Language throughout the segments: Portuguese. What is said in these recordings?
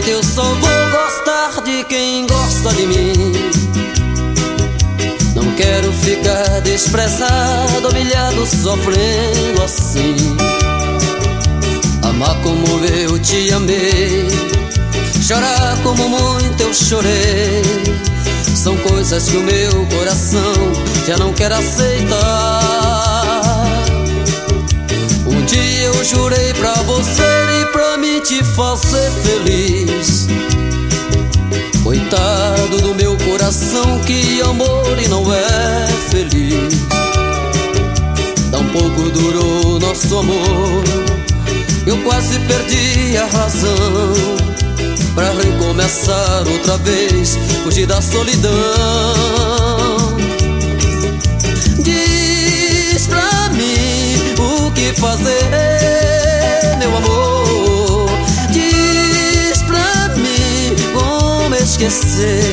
diante eu só vou gostar de quem gosta de mim. Não quero ficar desprezado, humilhado, sofrendo assim. Amar como eu te amei, chorar como muito eu chorei. São coisas que o meu coração já não quer aceitar. Um dia eu jurei pra você e pra mim te fazer feliz. Coração que amor e não é feliz. Tão pouco durou nosso amor, eu quase perdi a razão. Pra recomeçar outra vez, fugir da solidão. Diz pra mim o que fazer, meu amor. Diz pra mim como esquecer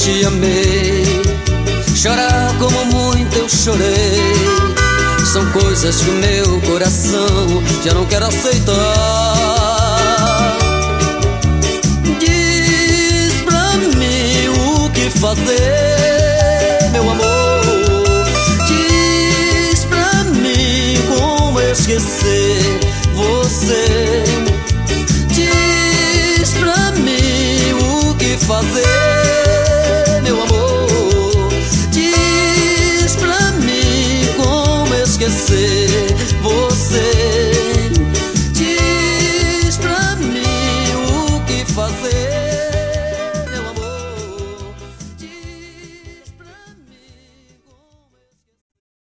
te amei, chorar como muito eu chorei. São coisas que o meu coração já não quer aceitar. Diz pra mim o que fazer, meu amor. Diz pra mim como esquecer você. Diz pra mim o que fazer. Esquecer